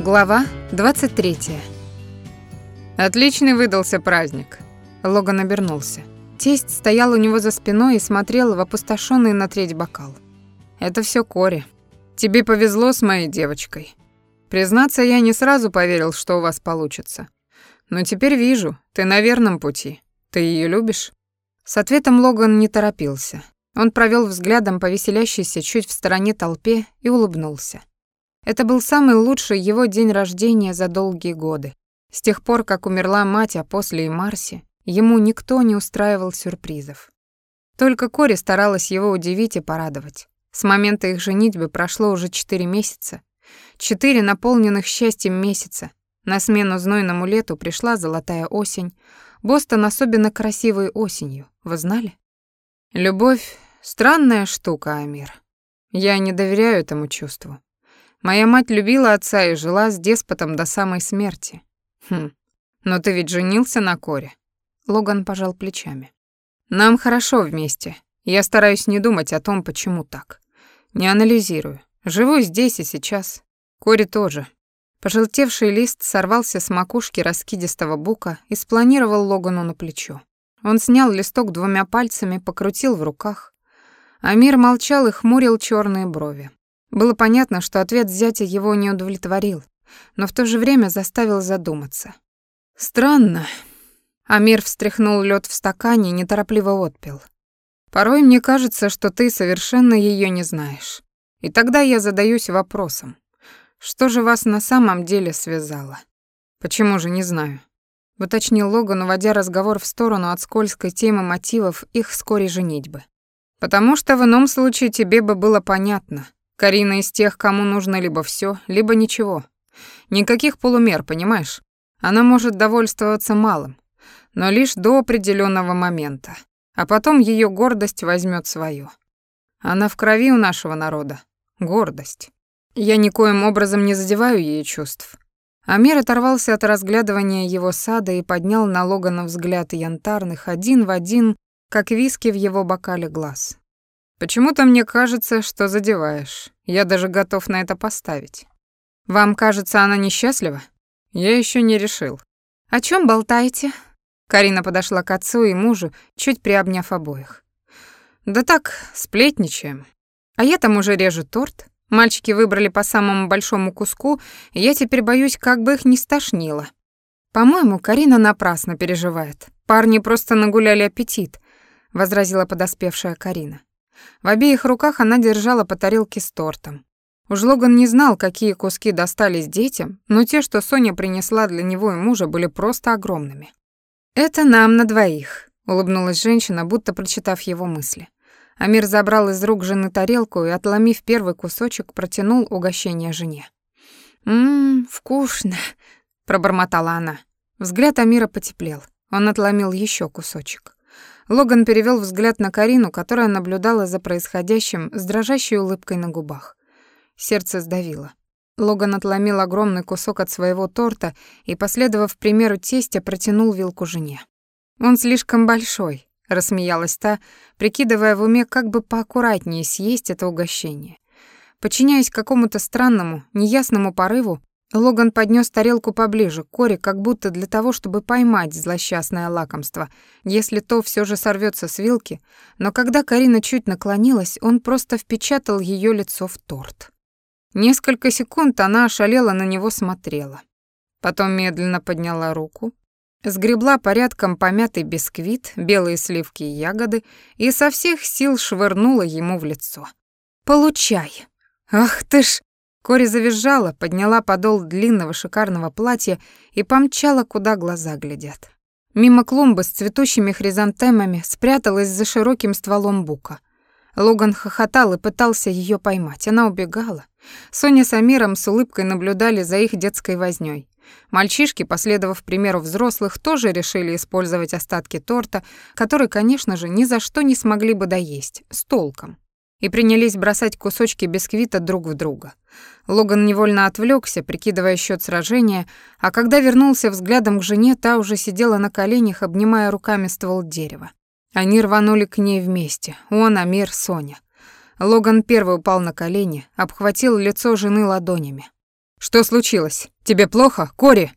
Глава 23. Отличный выдался праздник. Логан обернулся. Тесть стоял у него за спиной и смотрел в опустошенный на треть бокал. Это все Кори. Тебе повезло с моей девочкой. Признаться, я не сразу поверил, что у вас получится. Но теперь вижу, ты на верном пути. Ты ее любишь? С ответом Логан не торопился. Он провел взглядом по веселящейся чуть в стороне толпе и улыбнулся. Это был самый лучший его день рождения за долгие годы. С тех пор, как умерла мать, а после и Марси, ему никто не устраивал сюрпризов. Только Кори старалась его удивить и порадовать. С момента их женитьбы прошло уже четыре месяца. Четыре наполненных счастьем месяца. На смену знойному лету пришла золотая осень. Бостон особенно красивой осенью, вы знали? Любовь — странная штука, Амир. Я не доверяю этому чувству. Моя мать любила отца и жила с деспотом до самой смерти. Хм, но ты ведь женился на Коре. Логан пожал плечами. Нам хорошо вместе. Я стараюсь не думать о том, почему так. Не анализирую. Живу здесь и сейчас. Кори тоже. Пожелтевший лист сорвался с макушки раскидистого бука и спланировал Логану на плечо. Он снял листок двумя пальцами, покрутил в руках. Амир молчал и хмурил черные брови. Было понятно, что ответ зятя его не удовлетворил, но в то же время заставил задуматься. «Странно». Амир встряхнул лед в стакане и неторопливо отпил. «Порой мне кажется, что ты совершенно ее не знаешь. И тогда я задаюсь вопросом. Что же вас на самом деле связало? Почему же не знаю?» уточнил Логан, уводя разговор в сторону от скользкой темы мотивов их вскоре женитьбы. «Потому что в ином случае тебе бы было понятно, Карина из тех, кому нужно либо все, либо ничего. Никаких полумер, понимаешь? Она может довольствоваться малым, но лишь до определенного момента. А потом ее гордость возьмет свое. Она в крови у нашего народа. Гордость. Я никоим образом не задеваю ее чувств. Амир оторвался от разглядывания его сада и поднял на Логана взгляд янтарных один в один, как виски в его бокале глаз. Почему-то мне кажется, что задеваешь. Я даже готов на это поставить. Вам кажется, она несчастлива? Я еще не решил. О чем болтаете? Карина подошла к отцу и мужу, чуть приобняв обоих. Да так, сплетничаем. А я там уже режу торт. Мальчики выбрали по самому большому куску, и я теперь боюсь, как бы их не стошнило. По-моему, Карина напрасно переживает. Парни просто нагуляли аппетит, возразила подоспевшая Карина. В обеих руках она держала по тарелке с тортом. Уж Логан не знал, какие куски достались детям, но те, что Соня принесла для него и мужа, были просто огромными. «Это нам на двоих», — улыбнулась женщина, будто прочитав его мысли. Амир забрал из рук жены тарелку и, отломив первый кусочек, протянул угощение жене. «Ммм, вкусно», — пробормотала она. Взгляд Амира потеплел. Он отломил еще кусочек. Логан перевел взгляд на Карину, которая наблюдала за происходящим с дрожащей улыбкой на губах. Сердце сдавило. Логан отломил огромный кусок от своего торта и, последовав примеру тестя, протянул вилку жене. «Он слишком большой», — рассмеялась та, прикидывая в уме, как бы поаккуратнее съесть это угощение. Подчиняясь какому-то странному, неясному порыву, Логан поднес тарелку поближе к Коре, как будто для того, чтобы поймать злосчастное лакомство, если то все же сорвется с вилки, но когда Карина чуть наклонилась, он просто впечатал ее лицо в торт. Несколько секунд она ошалела на него смотрела. Потом медленно подняла руку, сгребла порядком помятый бисквит, белые сливки и ягоды и со всех сил швырнула ему в лицо. «Получай!» «Ах ты ж!» Кори завизжала, подняла подол длинного шикарного платья и помчала, куда глаза глядят. Мимо клумбы с цветущими хризантемами спряталась за широким стволом бука. Логан хохотал и пытался ее поймать. Она убегала. Соня с Амиром с улыбкой наблюдали за их детской вознёй. Мальчишки, последовав примеру взрослых, тоже решили использовать остатки торта, который, конечно же, ни за что не смогли бы доесть, с толком и принялись бросать кусочки бисквита друг в друга. Логан невольно отвлекся, прикидывая счет сражения, а когда вернулся взглядом к жене, та уже сидела на коленях, обнимая руками ствол дерева. Они рванули к ней вместе, он, Амир, Соня. Логан первый упал на колени, обхватил лицо жены ладонями. Что случилось? Тебе плохо, Кори?»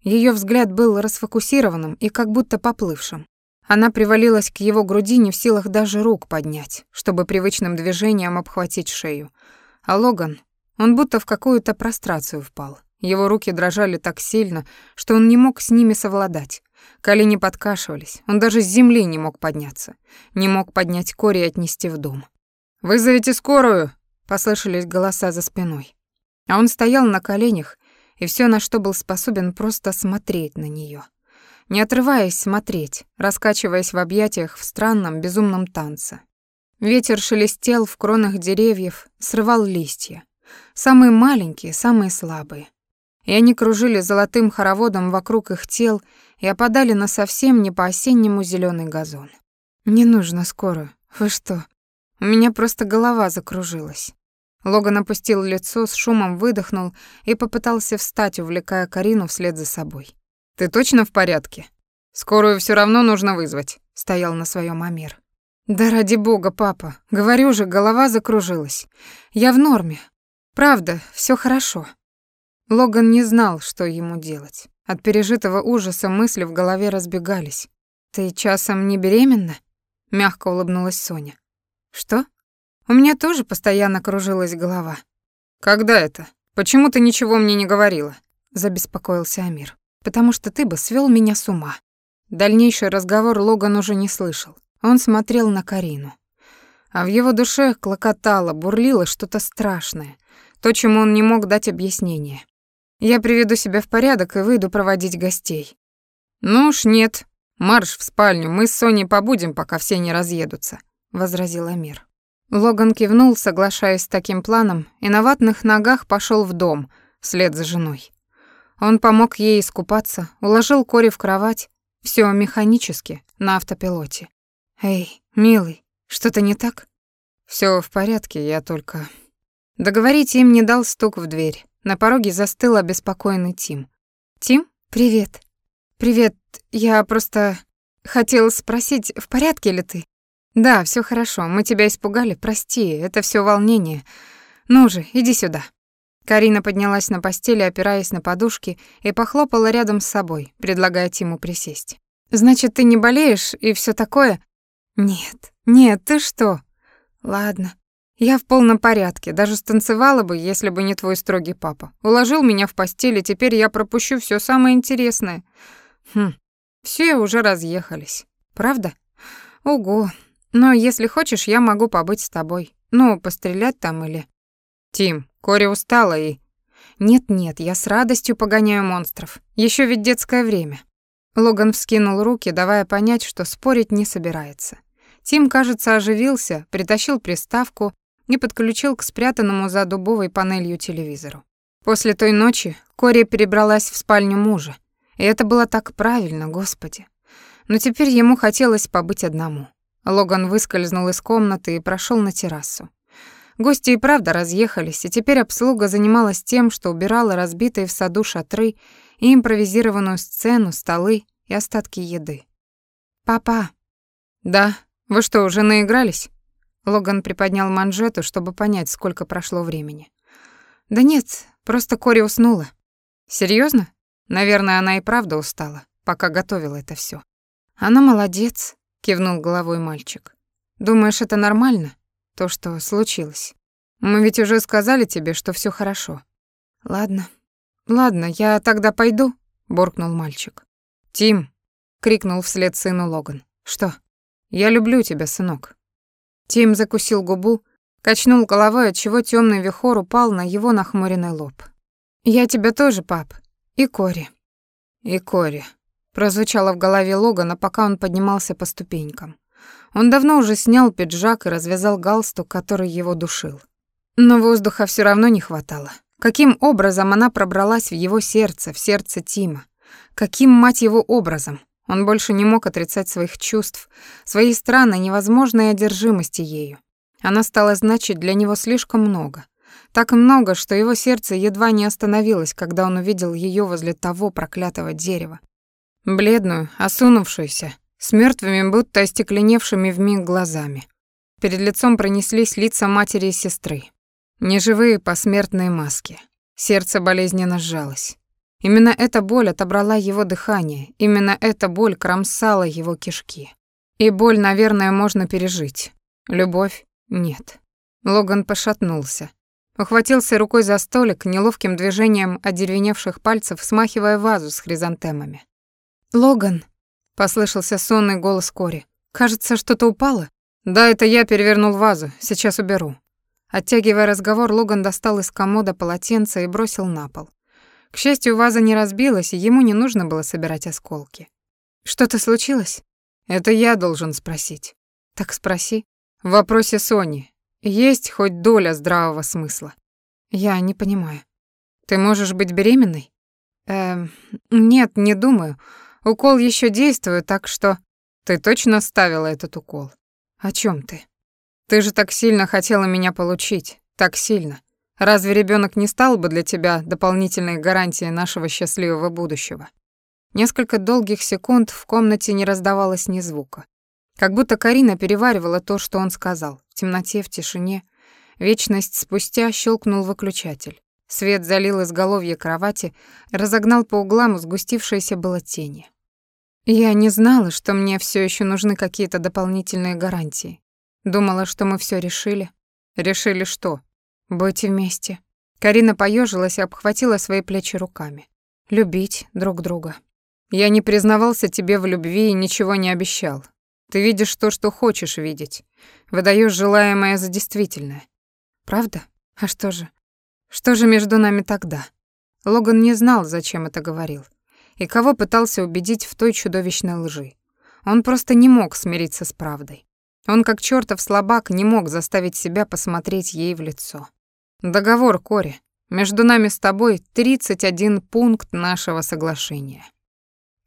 Ее взгляд был расфокусированным и как будто поплывшим. Она привалилась к его груди, не в силах даже рук поднять, чтобы привычным движением обхватить шею. А Логан, он будто в какую-то прострацию впал. Его руки дрожали так сильно, что он не мог с ними совладать. Колени подкашивались, он даже с земли не мог подняться. Не мог поднять Кори и отнести в дом. «Вызовите скорую!» — послышались голоса за спиной. А он стоял на коленях, и все, на что был способен, просто смотреть на нее, Не отрываясь смотреть, раскачиваясь в объятиях в странном безумном танце. Ветер шелестел в кронах деревьев, срывал листья. Самые маленькие, самые слабые. И они кружили золотым хороводом вокруг их тел и опадали на совсем не по-осеннему зеленый газон. «Не нужно скорую. Вы что? У меня просто голова закружилась». Логан опустил лицо, с шумом выдохнул и попытался встать, увлекая Карину вслед за собой. «Ты точно в порядке? Скорую все равно нужно вызвать», — стоял на своем Амир. «Да ради бога, папа. Говорю же, голова закружилась. Я в норме. Правда, все хорошо». Логан не знал, что ему делать. От пережитого ужаса мысли в голове разбегались. «Ты часом не беременна?» — мягко улыбнулась Соня. «Что?» У меня тоже постоянно кружилась голова. Когда это? Почему ты ничего мне не говорила? забеспокоился Амир. Потому что ты бы свел меня с ума. Дальнейший разговор Логан уже не слышал. Он смотрел на Карину. А в его душе клокотало, бурлило что-то страшное, то, чему он не мог дать объяснение. Я приведу себя в порядок и выйду проводить гостей. Ну уж нет. Марш в спальню, мы с Соней побудем, пока все не разъедутся, возразил Амир. Логан кивнул, соглашаясь с таким планом, и на ватных ногах пошел в дом, вслед за женой. Он помог ей искупаться, уложил Кори в кровать, все механически, на автопилоте. «Эй, милый, что-то не так?» Все в порядке, я только...» Договорить им не дал стук в дверь. На пороге застыл обеспокоенный Тим. «Тим, привет». «Привет, я просто хотел спросить, в порядке ли ты?» «Да, все хорошо. Мы тебя испугали. Прости, это все волнение. Ну же, иди сюда». Карина поднялась на постели, опираясь на подушки, и похлопала рядом с собой, предлагая Тиму присесть. «Значит, ты не болеешь и все такое?» «Нет, нет, ты что?» «Ладно. Я в полном порядке, даже станцевала бы, если бы не твой строгий папа. Уложил меня в постель, и теперь я пропущу все самое интересное. Хм, все уже разъехались. Правда? Ого, но если хочешь, я могу побыть с тобой. Ну, пострелять там или... Тим, Кори устала и... Нет-нет, я с радостью погоняю монстров. Еще ведь детское время. Логан вскинул руки, давая понять, что спорить не собирается. Тим, кажется, оживился, притащил приставку и подключил к спрятанному за дубовой панелью телевизору. После той ночи Кори перебралась в спальню мужа. И это было так правильно, господи. Но теперь ему хотелось побыть одному. Логан выскользнул из комнаты и прошел на террасу. Гости и правда разъехались, и теперь обслуга занималась тем, что убирала разбитые в саду шатры и импровизированную сцену, столы и остатки еды. «Папа!» «Да? Вы что, уже наигрались?» Логан приподнял манжету, чтобы понять, сколько прошло времени. «Да нет, просто Кори уснула». Серьезно? Наверное, она и правда устала, пока готовила это все. Она молодец кивнул головой мальчик. Думаешь, это нормально? То, что случилось? Мы ведь уже сказали тебе, что все хорошо. Ладно. Ладно, я тогда пойду, буркнул мальчик. Тим, крикнул вслед сыну Логан. Что? Я люблю тебя, сынок. Тим закусил губу, качнул головой, отчего темный вихор упал на его нахмуренный лоб. Я тебя тоже, пап. И Кори. И Кори, прозвучало в голове Логана, пока он поднимался по ступенькам. Он давно уже снял пиджак и развязал галстук, который его душил. Но воздуха все равно не хватало. Каким образом она пробралась в его сердце, в сердце Тима? Каким, мать его, образом? Он больше не мог отрицать своих чувств, своей странной, невозможной одержимости ею. Она стала значить для него слишком много. Так много, что его сердце едва не остановилось, когда он увидел ее возле того проклятого дерева, Бледную, осунувшуюся, с мертвыми, будто остекленевшими вмиг глазами. Перед лицом пронеслись лица матери и сестры. Неживые посмертные маски. Сердце болезненно сжалось. Именно эта боль отобрала его дыхание, именно эта боль кромсала его кишки. И боль, наверное, можно пережить. Любовь — нет. Логан пошатнулся. Ухватился рукой за столик, неловким движением одеревеневших пальцев, смахивая вазу с хризантемами. «Логан», — послышался сонный голос Кори, — «кажется, что-то упало?» «Да, это я перевернул вазу, сейчас уберу». Оттягивая разговор, Логан достал из комода полотенце и бросил на пол. К счастью, ваза не разбилась, и ему не нужно было собирать осколки. «Что-то случилось?» «Это я должен спросить». «Так спроси». В вопросе Сони есть хоть доля здравого смысла? Я не понимаю. Ты можешь быть беременной? Эм, нет, не думаю. Укол еще действует, так что... Ты точно ставила этот укол? О чем ты? Ты же так сильно хотела меня получить, так сильно. Разве ребенок не стал бы для тебя дополнительной гарантией нашего счастливого будущего? Несколько долгих секунд в комнате не раздавалось ни звука. Как будто Карина переваривала то, что он сказал. В темноте, в тишине. Вечность спустя щелкнул выключатель. Свет залил изголовье кровати, разогнал по углам сгустившиеся было тени. Я не знала, что мне все еще нужны какие-то дополнительные гарантии. Думала, что мы все решили. Решили что? Быть вместе. Карина поежилась и обхватила свои плечи руками. Любить друг друга. Я не признавался тебе в любви и ничего не обещал. Ты видишь то, что хочешь видеть. Выдаешь желаемое за действительное. Правда? А что же? Что же между нами тогда? Логан не знал, зачем это говорил. И кого пытался убедить в той чудовищной лжи. Он просто не мог смириться с правдой. Он, как чертов слабак, не мог заставить себя посмотреть ей в лицо. Договор, Кори. Между нами с тобой 31 пункт нашего соглашения.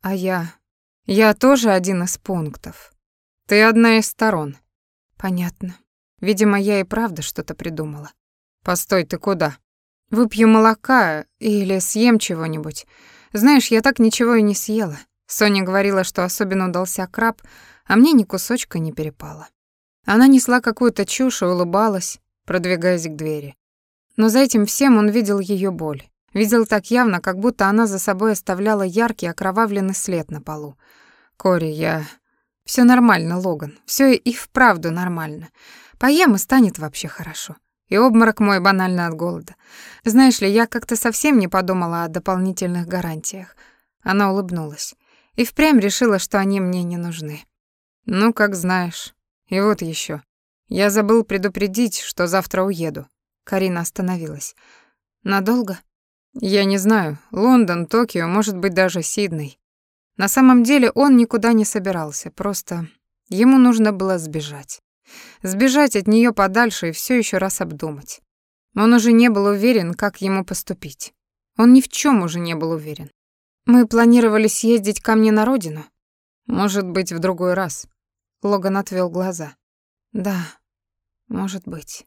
А я... Я тоже один из пунктов. Ты одна из сторон. Понятно. Видимо, я и правда что-то придумала. Постой, ты куда? Выпью молока или съем чего-нибудь. Знаешь, я так ничего и не съела. Соня говорила, что особенно удался краб, а мне ни кусочка не перепало. Она несла какую-то чушь и улыбалась, продвигаясь к двери. Но за этим всем он видел ее боль. Видел так явно, как будто она за собой оставляла яркий окровавленный след на полу. «Кори, я... Все нормально, Логан, все и вправду нормально. Поем и станет вообще хорошо. И обморок мой банально от голода. Знаешь ли, я как-то совсем не подумала о дополнительных гарантиях. Она улыбнулась. И впрямь решила, что они мне не нужны. Ну, как знаешь. И вот еще. Я забыл предупредить, что завтра уеду. Карина остановилась. Надолго? Я не знаю. Лондон, Токио, может быть, даже Сидней. На самом деле он никуда не собирался, просто ему нужно было сбежать. Сбежать от нее подальше и все еще раз обдумать. Он уже не был уверен, как ему поступить. Он ни в чем уже не был уверен. Мы планировали съездить ко мне на родину. Может быть, в другой раз. Логан отвел глаза. Да, может быть.